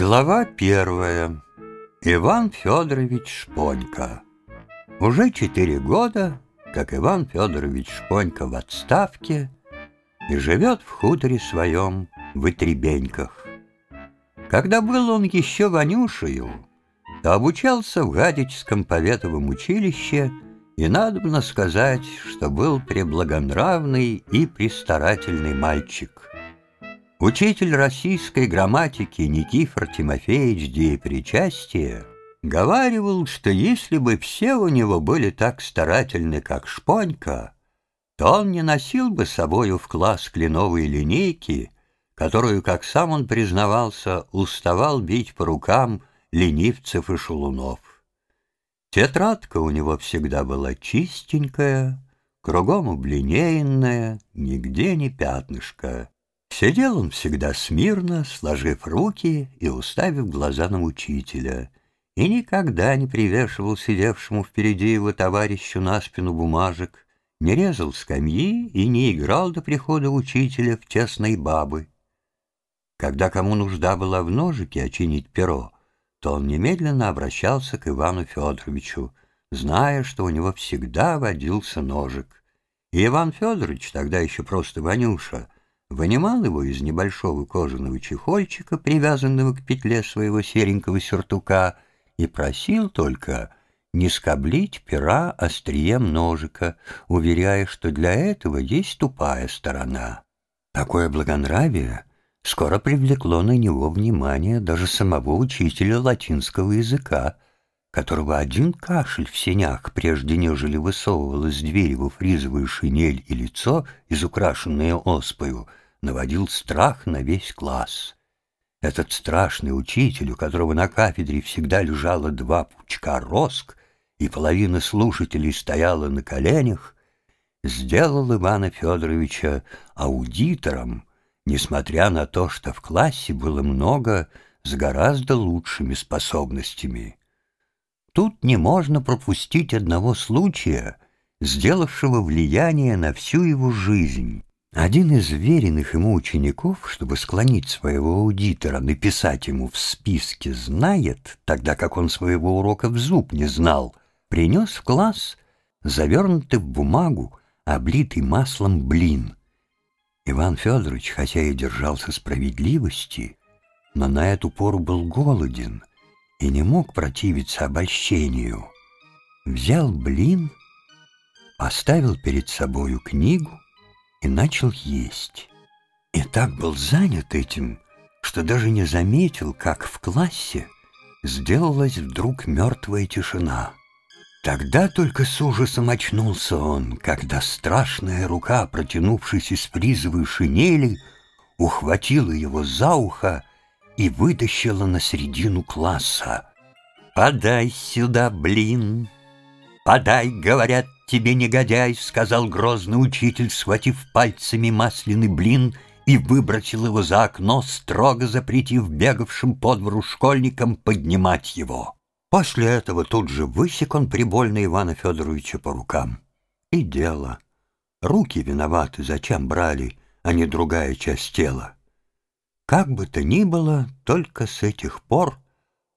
Глава первая. Иван Федорович Шпонько. Уже четыре года, как Иван Федорович Шпонько в отставке и живет в хуторе своем в Итребеньках. Когда был он еще Ванюшею, то обучался в Гадичском поветовом училище, и надобно сказать, что был преблагонравный и престарательный мальчик. Учитель российской грамматики Никифор Тимофеевич Деепричастие говаривал, что если бы все у него были так старательны, как Шпонька, то он не носил бы собою в класс кленовые линейки, которую, как сам он признавался, уставал бить по рукам ленивцев и шалунов. Тетрадка у него всегда была чистенькая, кругом облинеенная, нигде не пятнышко. Сидел он всегда смирно, сложив руки и уставив глаза на учителя, и никогда не привешивал сидевшему впереди его товарищу на спину бумажек, не резал скамьи и не играл до прихода учителя в тесной бабы. Когда кому нужда была в ножике очинить перо, то он немедленно обращался к Ивану Федоровичу, зная, что у него всегда водился ножик. И Иван Федорович, тогда еще просто Ванюша, вынимал его из небольшого кожаного чехольчика, привязанного к петле своего серенького сюртука, и просил только не скоблить пера острием ножика, уверяя, что для этого есть тупая сторона. Такое благонравие скоро привлекло на него внимание даже самого учителя латинского языка, которого один кашель в сенях, прежде нежели из двери во фризовую шинель и лицо, изукрашенное оспою, наводил страх на весь класс. Этот страшный учитель, у которого на кафедре всегда лежало два пучка роск, и половина слушателей стояла на коленях, сделал Ивана Федоровича аудитором, несмотря на то, что в классе было много с гораздо лучшими способностями. Тут не можно пропустить одного случая, сделавшего влияние на всю его жизнь. Один из веренных ему учеников, чтобы склонить своего аудитора написать ему в списке «знает», тогда как он своего урока в зуб не знал, принес в класс завернутый в бумагу, облитый маслом блин. Иван Федорович, хотя и держался справедливости, но на эту пору был голоден и не мог противиться обольщению. Взял блин, поставил перед собою книгу, и начал есть. И так был занят этим, что даже не заметил, как в классе сделалась вдруг мертвая тишина. Тогда только с ужасом очнулся он, когда страшная рука, протянувшись из призовой шинели, ухватила его за ухо и вытащила на середину класса. «Подай сюда, блин! Подай, — говорят, тебе, негодяй!» — сказал грозный учитель, схватив пальцами масляный блин и выбросил его за окно, строго запретив бегавшим по двору школьникам поднимать его. После этого тут же высек он прибольно Ивана Федоровича по рукам. И дело. Руки виноваты, зачем брали, а не другая часть тела. Как бы то ни было, только с этих пор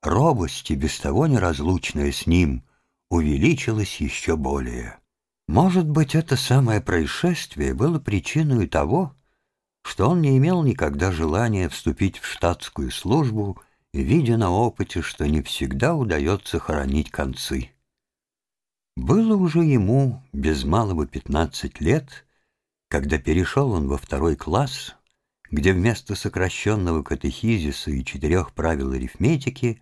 робость и без того неразлучная с ним увеличилась еще более. Может быть, это самое происшествие было причиной того, что он не имел никогда желания вступить в штатскую службу, видя на опыте, что не всегда удается хоронить концы. Было уже ему без малого пятнадцать лет, когда перешел он во второй класс, где вместо сокращенного катехизиса и четырех правил арифметики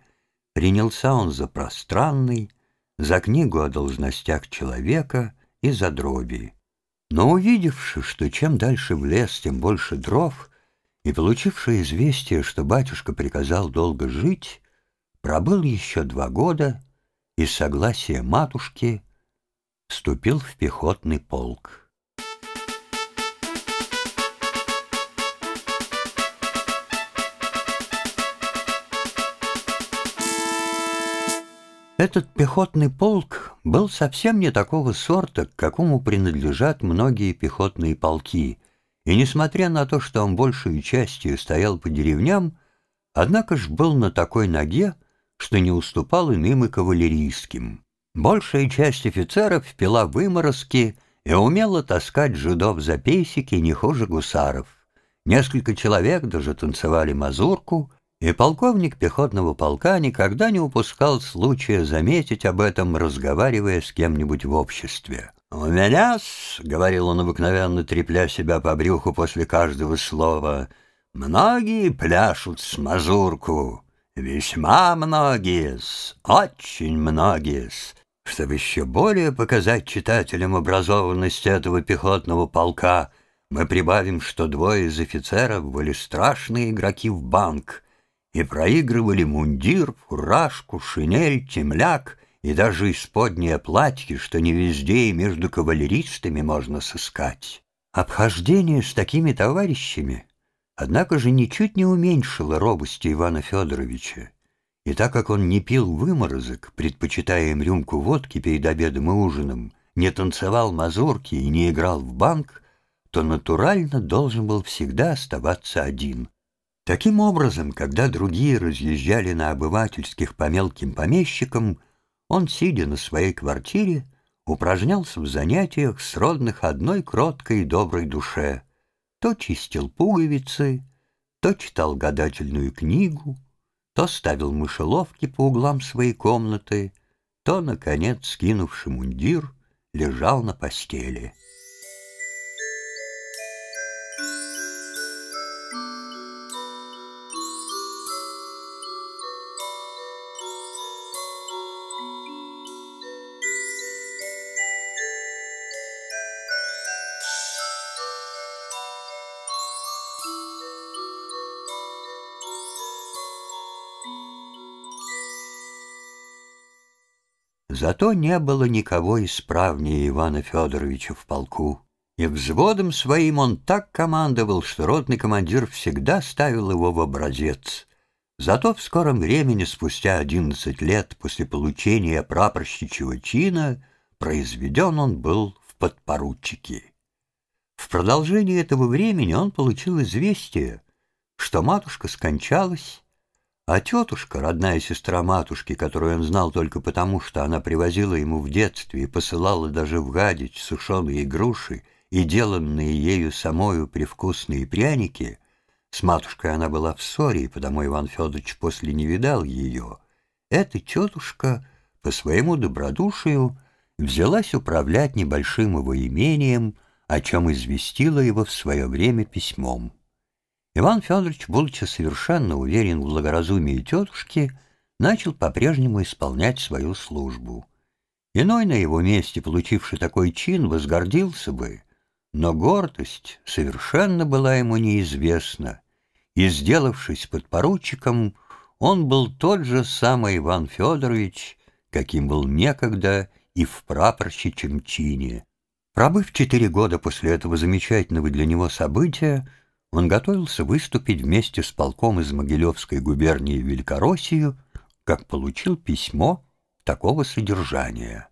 принялся он за пространный, за книгу о должностях человека — и за дроби. Но увидевши, что чем дальше в лес, тем больше дров, и получивши известие, что батюшка приказал долго жить, пробыл еще два года и с согласия матушки вступил в пехотный полк. Этот пехотный полк был совсем не такого сорта, к какому принадлежат многие пехотные полки, и, несмотря на то, что он большей частью стоял по деревням, однако ж был на такой ноге, что не уступал иным и кавалерийским. Большая часть офицеров пила выморозки и умела таскать жидов за пейсики не хуже гусаров. Несколько человек даже танцевали мазурку, и полковник пехотного полка никогда не упускал случая заметить об этом, разговаривая с кем-нибудь в обществе. «У меня говорил он обыкновенно, трепля себя по брюху после каждого слова, — Многие пляшут с мазурку, весьма многие, очень многие. Чтобы еще более показать читателям образованность этого пехотного полка, мы прибавим, что двое из офицеров были страшные игроки в банк и проигрывали мундир, фуражку, шинель, темляк и даже исподнее платье, что не везде и между кавалеристами можно сыскать. Обхождение с такими товарищами — однако же ничуть не уменьшило робости Ивана Федоровича. И так как он не пил выморозок, предпочитая им рюмку водки перед обедом и ужином, не танцевал мазурки и не играл в банк, то натурально должен был всегда оставаться один. Таким образом, когда другие разъезжали на обывательских по мелким помещикам, он, сидя на своей квартире, упражнялся в занятиях, сродных одной кроткой и доброй душе — то чистил пуговицы, то читал гадательную книгу, то ставил мышеловки по углам своей комнаты, то, наконец, скинувший мундир, лежал на постели. Зато не было никого исправнее Ивана Федоровича в полку. И взводом своим он так командовал, что ротный командир всегда ставил его в образец. Зато в скором времени, спустя одиннадцать лет после получения прапорщичьего чина, произведен он был в подпоручики. В продолжении этого времени он получил известие, что матушка скончалась, а тетушка, родная сестра матушки, которую он знал только потому, что она привозила ему в детстве и посылала даже в гадить сушеные груши и деланные ею самою привкусные пряники, с матушкой она была в ссоре, и потому Иван Федорович после не видал ее, эта тетушка по своему добродушию взялась управлять небольшим его имением, о чем известила его в свое время письмом. Иван Федорович, будучи совершенно уверен в благоразумии тетушки, начал по-прежнему исполнять свою службу. Иной на его месте, получивший такой чин, возгордился бы, но гордость совершенно была ему неизвестна, и, сделавшись подпоручиком, он был тот же самый Иван Федорович, каким был некогда и в прапорщичьем чине. Пробыв четыре года после этого замечательного для него события, он готовился выступить вместе с полком из Могилевской губернии в Великороссию, как получил письмо такого содержания.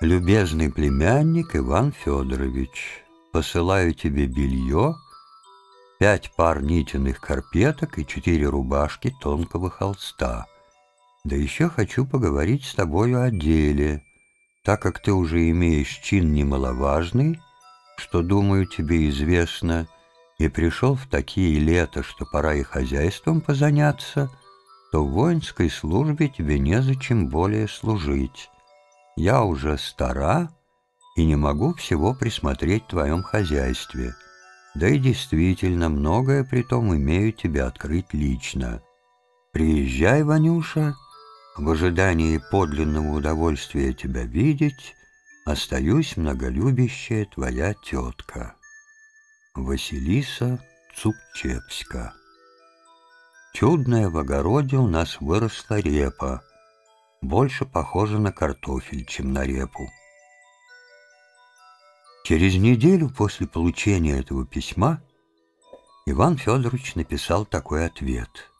«Любезный племянник Иван Федорович, посылаю тебе белье, пять пар нитиных карпеток и четыре рубашки тонкого холста. Да еще хочу поговорить с тобою о деле» так как ты уже имеешь чин немаловажный, что, думаю, тебе известно, и пришел в такие лета, что пора и хозяйством позаняться, то в воинской службе тебе незачем более служить. Я уже стара и не могу всего присмотреть в твоем хозяйстве, да и действительно многое при том имею тебе открыть лично. Приезжай, Ванюша, в ожидании подлинного удовольствия тебя видеть, остаюсь многолюбящая твоя тетка. Василиса Цупчепска Чудная в огороде у нас выросла репа, больше похожа на картофель, чем на репу. Через неделю после получения этого письма Иван Федорович написал такой ответ —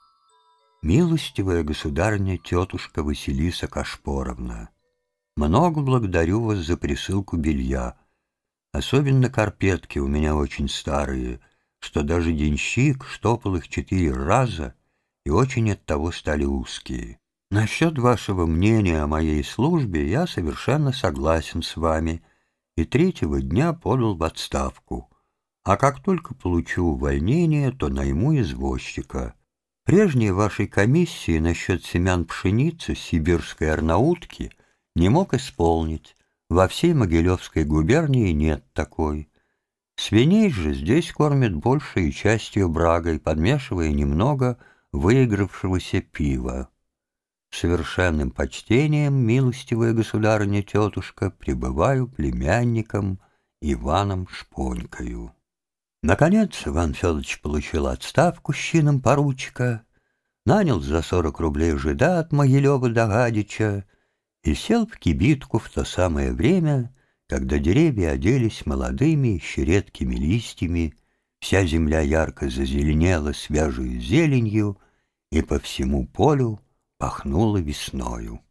Милостивая государня тетушка Василиса Кашпоровна, много благодарю вас за присылку белья. Особенно карпетки у меня очень старые, что даже денщик штопал их четыре раза, и очень от того стали узкие. Насчет вашего мнения о моей службе я совершенно согласен с вами, и третьего дня подал в отставку. А как только получу увольнение, то найму извозчика. Прежние вашей комиссии насчет семян пшеницы сибирской арнаутки не мог исполнить. Во всей Могилевской губернии нет такой. Свиней же здесь кормят большей частью брагой, подмешивая немного выигравшегося пива. Совершенным почтением, милостивая государыня-тетушка, пребываю племянником Иваном Шпонькою. Наконец Иван Федорович получил отставку с чином поручика, нанял за сорок рублей жида от Могилева до Гадича и сел в кибитку в то самое время, когда деревья оделись молодыми еще редкими листьями, вся земля ярко зазеленела свежей зеленью, и по всему полю пахнуло весною.